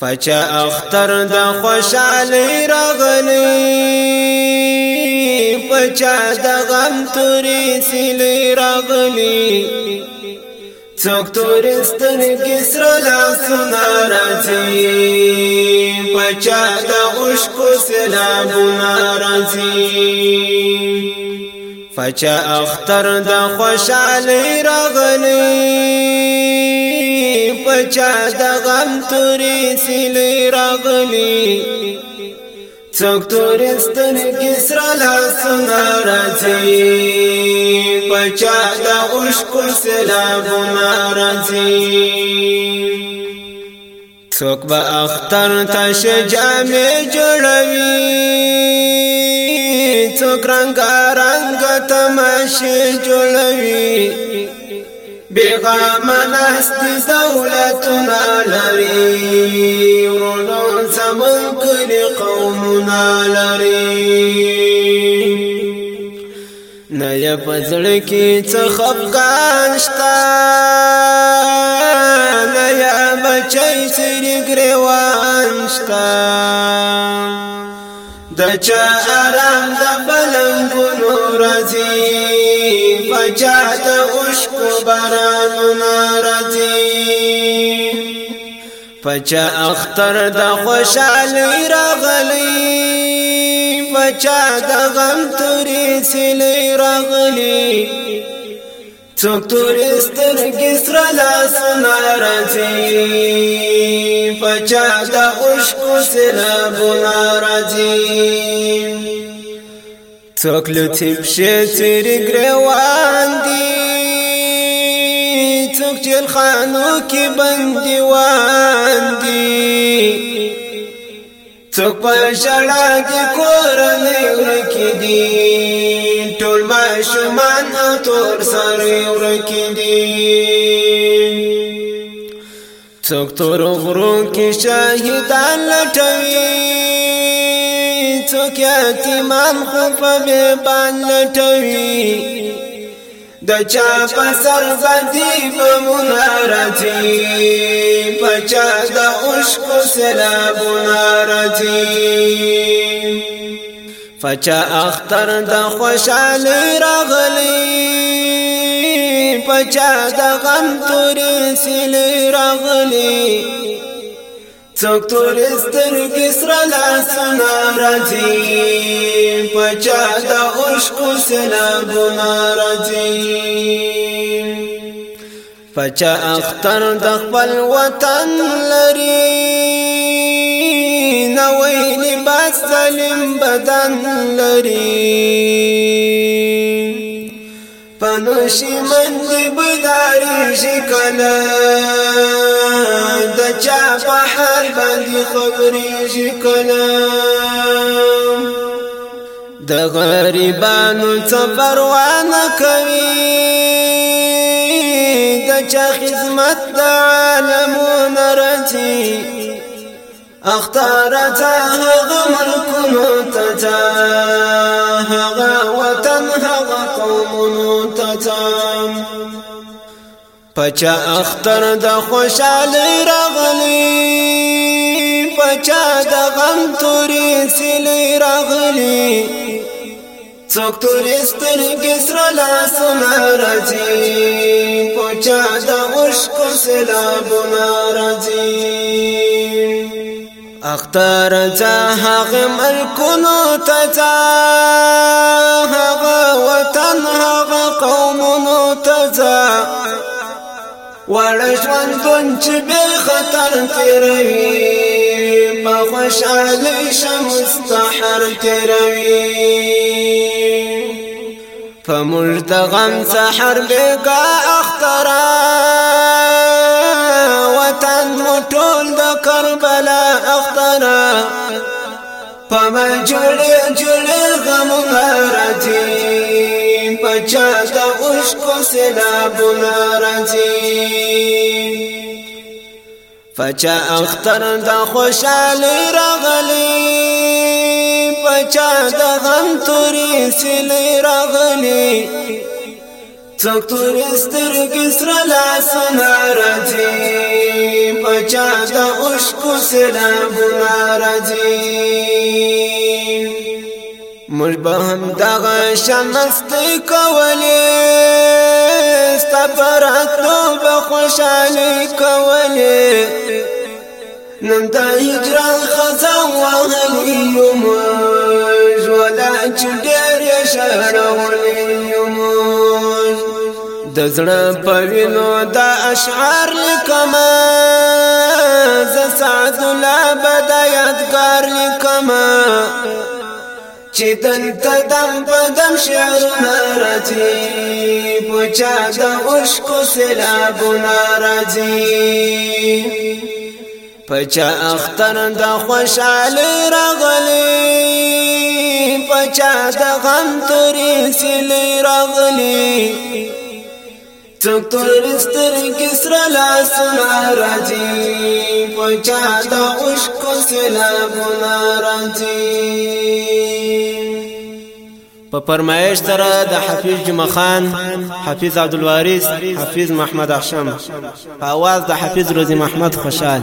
فچا اختر د خوشالۍ راغلی پچا د غم تورې سیلې راغلی څوک تورې سترګې سره لاسونه راځي پچا د اوښکو سیلابونه راځي فچا اختر د خوشالۍ راغلی چا د غم تورې سیلې راغلي څوک تورې سترګې سره لاسونه راځي پچا د اوښکو سیلابونه راځي څوک به اختر ته شجامې جوړوي څوک رنگ رنگ تماشه جوړوي بیغام نست دولتنا لري ورونو زمن کلی قومنا لري نیا پزړ کې څه خفقان شتا نیا بچی سری ګریوان شتا د چا آرام د بلنګونو راځي چا د اوښکو بارانونه راځي پچا اختر د خوشالۍ راغلی پچا د غم تورې سلې راغلی څوک تورې سترګې سره لاسونه راځي پچا د اوښکو سره بونه راځي څوک لوتی پښې تیرې ګروان دي څوک جیل خانو کې بندي وان دي څوک په شړا کې کورنۍ ورکې دي ټول ماشومان او تور سره ورکې دي څوک تور غرو کې شاهدان لټوي څوک یتیمان خو په بې بان لټوي د چا په سر باندې بمون راځي په چا د عشق سلابونه راځي فچا اختر د خوشالۍ راغلي پچا د غم تورې سلې راغلي څوک تور سترګې سره لاسونه راځي پچا د عشق سلامونه راځي پچا اختر د خپل وطن لري نوې لباس سلیم بدن لري پنوشی من دی بداری شکلا بحر چا خبري حال باندې خبرې شکلا د غریبانو څه پروا نه کوي د چا خدمت د رتي اختارتها غمر پچا اختر د خوشالۍ راغلی پچا د غم تورې سلې راغلی څوک تورې سترګې سره لاسونه راځي پچا د عشق سلاب راځي اختر ځه هغه ملکونو ته ځه هغه وطن هغه قومونو ته ځه ورجوان ژوندون چې بې خطر تیروي په خوشحالۍ شه مستحر تیروي په غم سحر بېګا أخطر وطن مو ټول د کربلا اختره په مې جوړې جوړې شپو سیلابونه راځي فچا اختر د خوشالي راغلي فچا د غم توري سیلې راغلي څوک تورې سترګې سره لاسونه راځي فچا د عشق سیلابونه راځي موږ به هم دغه شمستې کولې ستا په راتلو به خوشحالۍ کولې نن د هجران خزان وهلي یو موږ ولا چې ډېرې شړولي یو موږ د زړه په وینو د اشعار لیکما زه سعد الله به د یادګار لیکما چې دلته د بدم شعرونه راځي پوچا د عشق سیلابونه راځي پچا اختر د خوشالۍ راغلي پچا د غم تورې سلې راغلي څوک تور سترګې سره لاسونه راځي پچا د عشق سلامونه راځي په فرمایش سره د حفیظ جمعه خان حفیظ عبد الوارث حفیظ محمد احشم په आवाज د حفیظ روزي محمد خوشحال